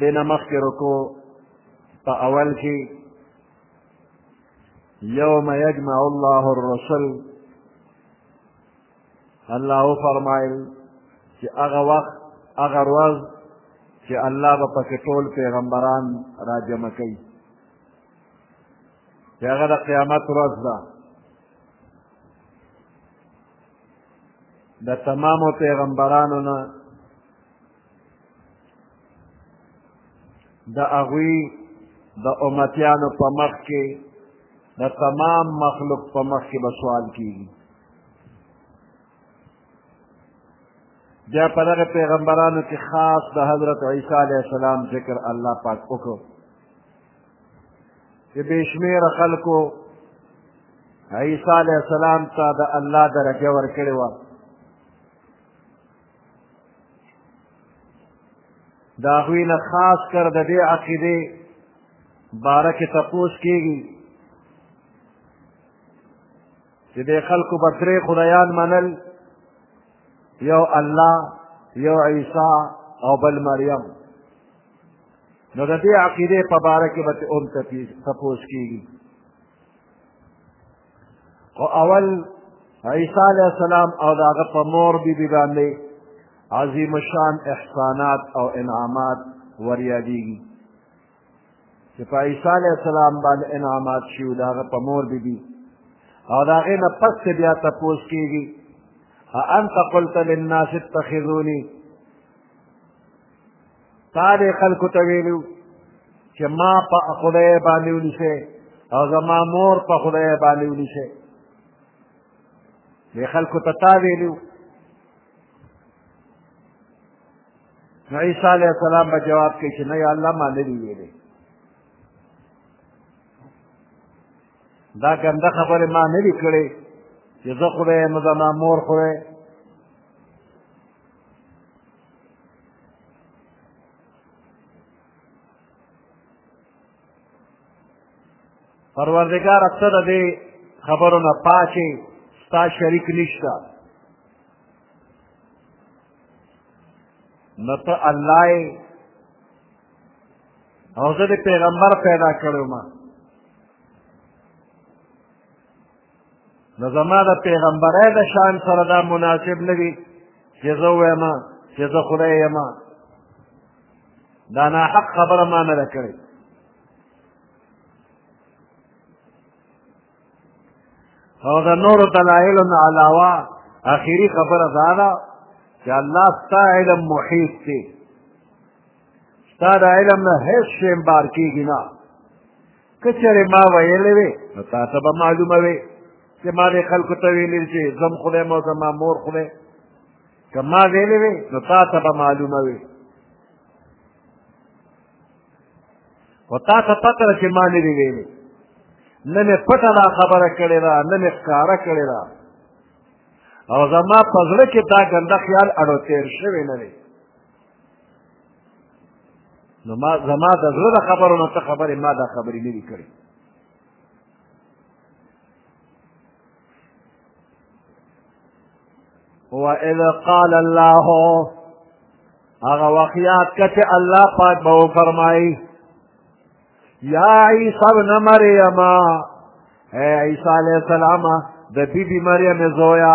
دینا مخکې رکو په اول کې یوم یجمع الله الرسل الله وفرمایل چې هغه وخت هغه ورځ چې الله به پکې ټول پیغمبران راجمع کوي چې هغه د قیامت ورځ ده د تمامو پیغمبرانو نه د هغوی د امتیانو په مخ کې د تمام مخلوق په مخ کې به سوال کیږي بیا په دغه پیغمبرانو کې خاص د حضرت عیسی علیه السلام ذکر الله پاک وکړو چې بېشمېره خلکو عیسی علیه السلام ته د الله درجه ورکړې وه د هغوی نه خاص کر د دې عقیدې باره کې تپوس کېږي چې د خلکو به درې خدایان منل یو الله یو عیسی او بل مریم نو د دې عقیدې په باره کې به هم تپوس کېږي خو اول عیسی علیه السلام او د هغه په مور بیبي باندې عظیم شان احسانات او انعامات وریادېږي چې په عیسی علیه السلام باندې انعامات شي او د هغه په مور بیبي او د هغې نه پس بیا تپوس کېږي أأنت قلت للناس اتخذوني تا دې خلکو ته ویلو چې ما په خدای باندې ونیسئ او زما مور په خدای باندې ونیسئ دې خلکو ته تا ویلو نو عیسی علیه السلام به جواب کوي چې نه یا الله ما نه دي ویلې دا ګنده خبرې ما نه دي کړې چې زه خدای یم زما مور خدای پروردگار ته د دې خبرو نه پاچې ستا شریک نشته نو ته الله یې او زه د پیغمبر پیدا کړی ما نو زما د پیغمبرۍ د شان سره دا مناسب نه وي چې زه ووایم چې زه خدای یم دا ناحق خبره ما نه ده کړې او د نورو دلایلو نه علاوه اخري خبره دا ده چې الله ستا علم محیط دی ستا د علم نه هېڅ شی بار کېږي نه که چېرې ما ویلې وې نو تا ته به معلومه وې چې ما دې خلکو ته ویلي چې زم خدای مو زما مور خدای که ما ویلې وې نو تا ته به معلومه وې خو تا ته پته ده چې ما نه دي ویلې نه مې پټه دا خبره کړې ده نه مې ښکاره کړې ده او زما په زړه کې دا ګنده خیال اړو تېر شوی نه دی نو ما زما د زړه د خبرو نه څه خبرې ما دا خبرې نه دي کړې وإذ قال الله هغه وخیات کته الله پاک به فرمایي یا عیسی ابن مریم اے عیسی علیہ السلام د بی بی مریم زویا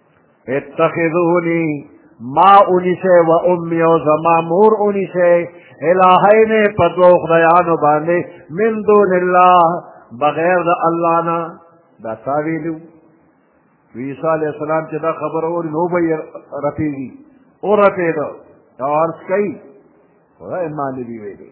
اتخذونی ما اونیسه و امی او زما مور اونیسه الہین په دوو خدایانو باندې من دون الله بغیر د الله نه دا تا ویلو عیسی علیه السلام چې دا خبره اوري نو به یې رپېږي ورپېده دا عرض کوي خدای ما نه دي ویلي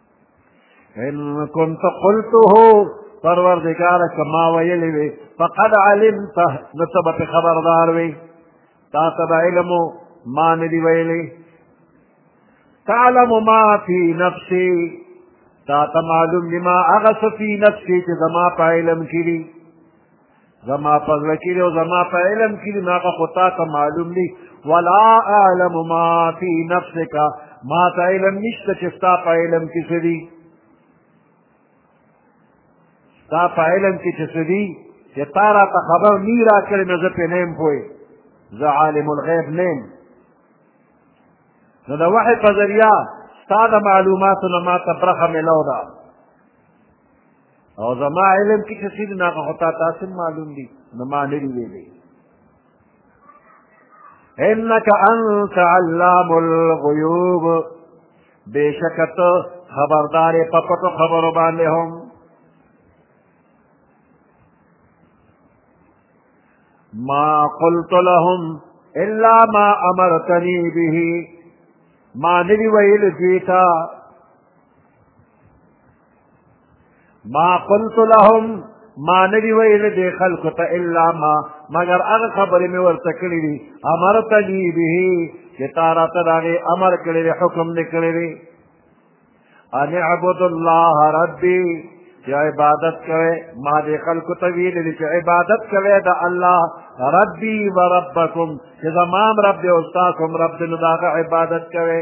ان كنت قلته پروردگار کما ویلی وی فقد علمت نتبت خبردار وی تا تب علم ما ندی ویلی تعلم ما فی نفسی تا تا معلوم لما اغس فی نفسی چه زما پا علم کری زما په زړه کې دی او زما په علم کې دی نو هغه خو تا ته معلوم دی ولا اعلم ما فی نفسک ما ته علم نشته چې ستا په علم کې څه دي ستا په علم کې چې څه دي چې تا راته خبر نی راکړې نو زه پرې نه یم پوه زه عالم الغیب نه یم نو د وحی په ذریعه ستا د معلوماتو نه ما ته برخه میلاو ده او زما علم کې چې سید نه خو تا تاسو معلوم دي نو ما نه دی ویلي انك انت علام الغيوب بشکت خبردار په پټو خبرو باندې هم ما قلت لهم الا ما امرتني به ما ندی ویل دوی ته ما قلت لهم ما ندی ویل دی خلکو ته الا ما مگر هغه خبرې مې ورته کړې دي امرتني به چې تا راته د هغې امر کړی دی حکم دې کړی دی ان اعبد الله ربي چې عبادت کوي ما دې خلکو ته ویلي دي چې عبادت کوي د الله ربي و ربکم چې زما هم رب دی او ستاسو هم رب دی نو د هغه عبادت کوي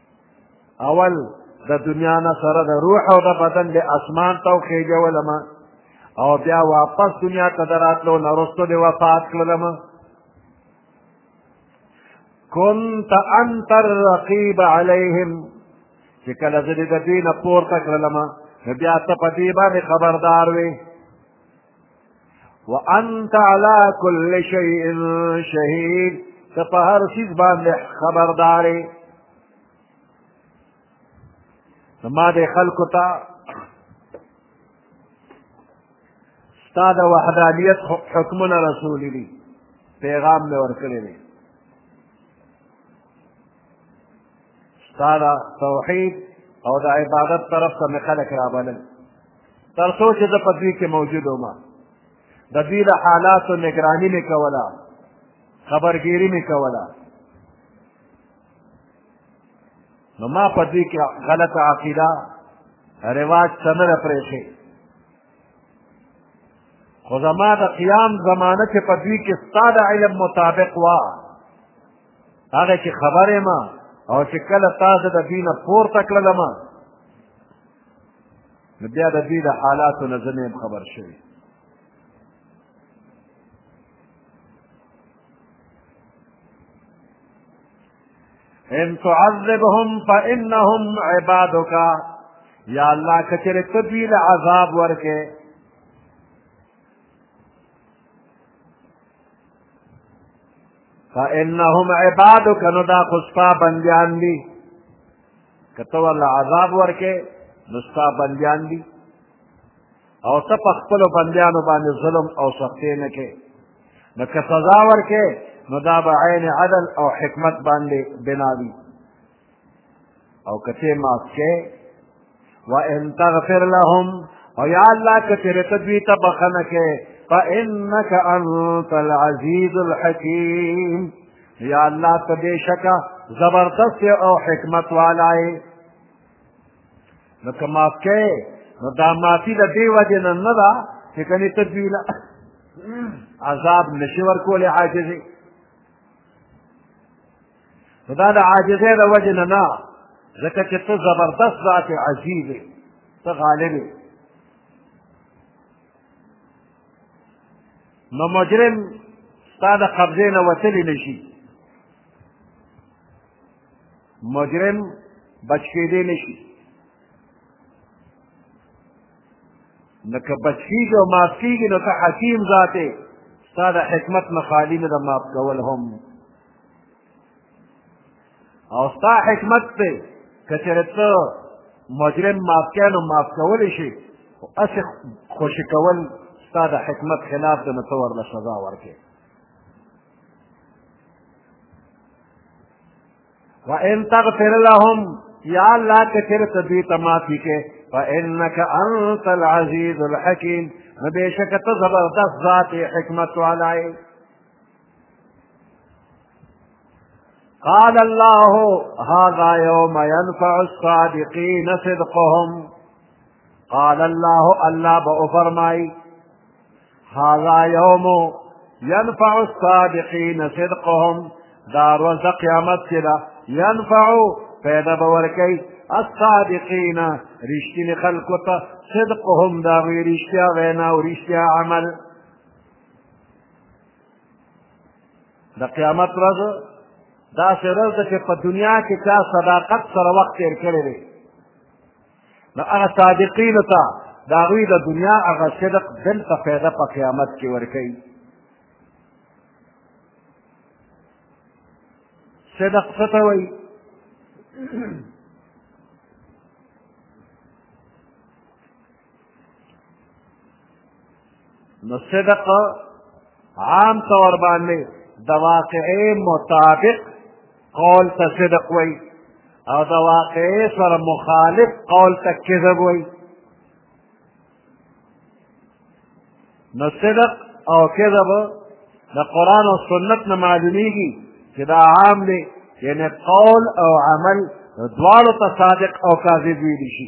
اول د دنیا نه سره د روح او د بدن د اسمان ته وخېږولم او بیا واپس دنیا ته د راتلو نه وروسته د وفات کړلم كنت انت الرقيب عليهم چې کله زه د دوی نه پورته کړلم نو بیا ته په دې باندې خبردار وې وانت على كل شيء شهيد ته په هر څیز باندې خبردارې ما دې خلکو ته ستا د وحدانیت حکمونه رسولي دي پیغام مې ورکړی دی ستا د توحید او د عبادت طرف ته مې خلک رابلل تر څو چې زه په دوی کې موجود وم د دوی له حالاتو نګراني مې کوله خبرګیري مې کوله نو ما په دوی کې غلطه عقیده رواج ته نه پرېښې خو زما د قیام زمانه چې په دوی کې ستا د علم مطابق وه هغه چې خبرې ما او چې کله تاسو د دوی نه پورته کړلم نو بیا د دوی د حالاتو نه زه نه خبر شوی ان تعذبهم فانهم عبادك یا الله کچره تدوی له عذاب ورکه فانهم عبادک نو دا خو ستا بندیان دي که ته ورله عذاب ورکې نو ستا بندیان دي او ته په خپلو بندیانو باندې ظلم او سختې نه کې نو که سزا ورکې نو دا به عین عدل او حکمت باندې بنا وي او کته معاف کې وان تغفر لهم او یا الله کته رته دوی ته بخنه کې فانك انت العزيز الحكيم یا الله ته بشکا زبردست او حکمت والای نو کما کې نو دا معافي د دې وجه نه نه ده چې کني ته دوی له عذاب نشي ورکولې عاجزي نو دا د عاجزۍ د وجې نه نه ځکه چې ته زبردست ذات عزیز یې ته غالب یې نو مجرم ستا د قبضې نه وتلی نه شي مجرم بچ کېدی نه شي نو که بچ کېږي او معاف کېږي نو ته حکیم ذات یې ستا د حکمت نه خالي نه د معاف کول هم او ستا حکمت دی که چېرې ته مجرم معاف کړې نو معاف کولی شي خو هسې خوشي کول ستا د حکمت خلاف دی نو ته ورله سزا ورکړې وان تغفر لهم یا الله که چېرې ته دوی ته معافي کړې فإنك أنت العزيز الحكيم نبيشك تزبردست ذاتي حكمة علي قال الله هذا يوم ينفع الصادقين صدقهم قال الله ألا بأفرمي هذا يوم ينفع الصادقين صدقهم دار رزق يا مسجد ينفع فيدا بوركي الصادقين رشتي لخلقك صدقهم داغی رشتي وینا و عمل د قیامت ورځ داسې ورځ ده چې په دنیا کې چا صداقت سره وخت تېر کړی دی نو هغه صادقینو ته د هغوی د دنیا هغه صدق دلته فایده په قیامت کې ورکوي صدق څه ته وایي نو صدق عام طور باندې د واقعې مطابق قول ته صدق وای او د واقعې سره مخالف قول ته کذب وای نو صدق او کذب د قرآن او سنت نه معلومیږي چې دا عام دی یعنی قول او عمل دواړو ته صادق او کاذب ویلی شي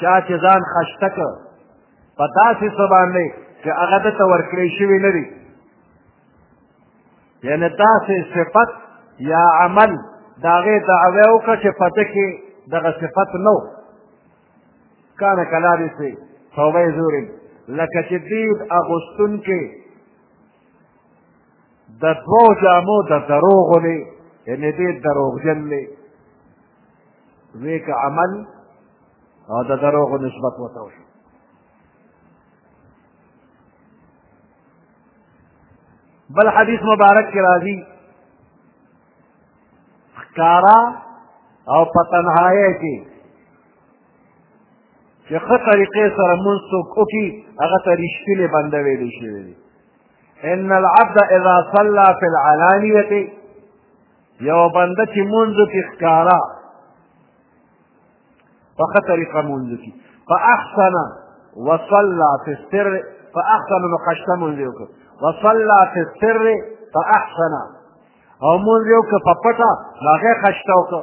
چا چې ځان خشته کړ په داسې څه باندې چې هغه ده ته ورکړی شوی نه وي یعنې داسې صفت یا عمل د هغې دعوی وکړه چې په ده کې دغه صفت نه و کان کلارې سي توبه یې زورې لکه چې دید اغوستونکي د دوو جامو د دروغو دی یعنې دې دروغجن دی ویک عمل او د دروغو نسبت ورته وشو بل حدیث مبارک کې راځي ښکارا او په تنهایۍ کې چې ښه طریقې سره مونځ څوک وکړي هغه ته رښتینې بنده ویلی شوی دی ان العبد اذا صلى في العلانیه یو بنده چې مونځ کې ښکارا په ښه طریقه مونځ کې فاحسن وصلى في السر فاحسن نو خشته مونځ یې وکړ وصلى في السر فاحسن او مونځ یې وکړ په پټه هغه خشته وکړ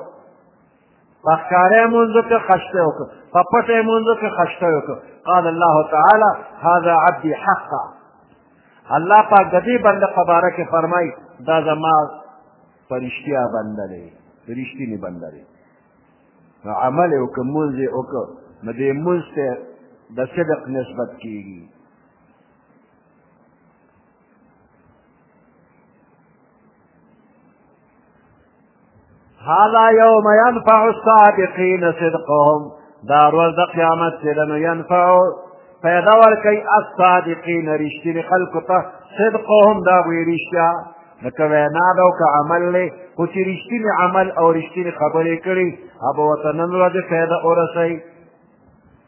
په ښکاره یې مونځ وکړه خشته یې وکړه په پټه یې مونځ وکړه خشته یې وکړه قال الله تعالی هذا عبدي حقا الله پاک د دې بنده په باره کې فرمایي دا زما په رښتیا بنده دی رښتینی بنده دی نو عمل یې وکړه مونځ یې وکړه نو دې مونځ ته د صدق نسبت کېږي هذا يوم ينفع الصادقين صدقهم دا ورځ د قیامت چې دنو ينفع پیدا ورکوي الصادقین رښتیني خلکو ته صدقهم دا وی رښتیا لکه وینا ده او که عمل دی خو چې رښتینی عمل او رښتینې خبرې کړي هغه به ورته نن ورځې فایده ورسوي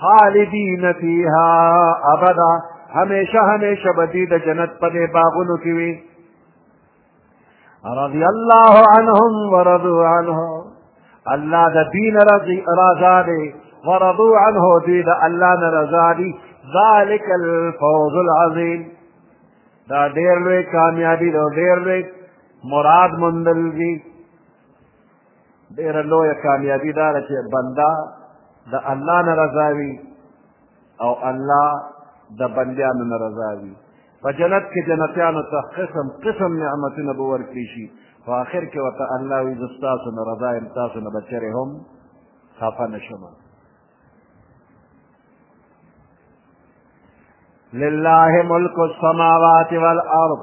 خالدین فیها ابدا همیشه همیشه به دوی د جنت په دې باغونو کې وي رضی الله عنهم ورضو عنه الله د دین رضی رضا دی ورضو عنه دوی د الله نه رضا دي ذلک الفوز العظیم دا ډېر لوی کامیابي ده ډېر لوی مراد موندل دي ډېره لویه کامیابي دا ده چې بنده د الله نه رضا وي او الله د بندیانو نه رضا وي په جنت کې جنتیانو ته قسم قسم نعمتونه به ورکړي شي په آخر کې ورته الله وي زه ستاسو نه رضا یم تاسو نه به چېرې هم خفه نه شم لله ملک السماوات والارض